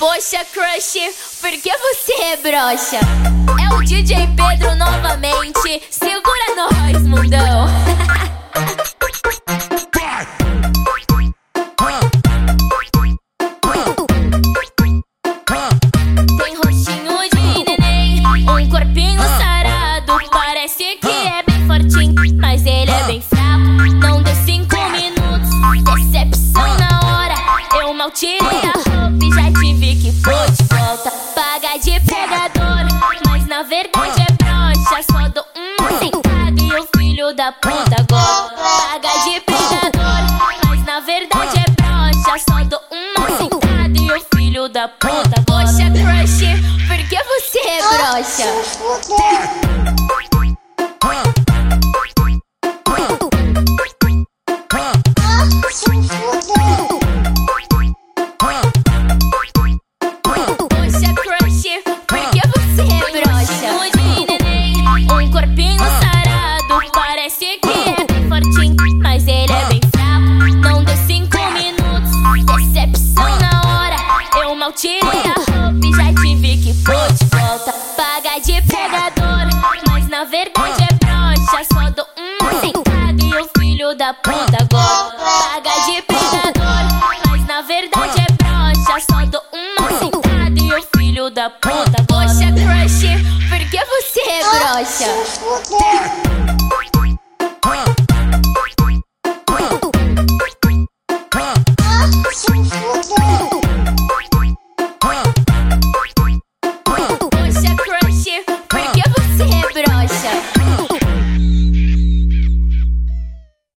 Poxa, crush, por que você é? É o DJ Pedro novamente. Segura nós, mundão. Tem rostinho de neném, um corpinho sarado. Parece que é bem fortinho, mas ele é bem fraco. Não deu cinco minutos, decepção na hora. Eu mal tirei a da puta gosta. Paga de pegador, mas na verdade é broxa. Só dou uma sentada e o filho da puta Poxa, crush, por que você é broxa? tirei a roupa e já tive que pôr de volta. Paga de pegadora, mas na verdade é broxa. Só dou um sentado e o filho da puta agora. Paga de pegadora, mas na verdade é broxa. Só dou um sentado e o filho da puta gosta. Poxa, crush, por que você é broxa?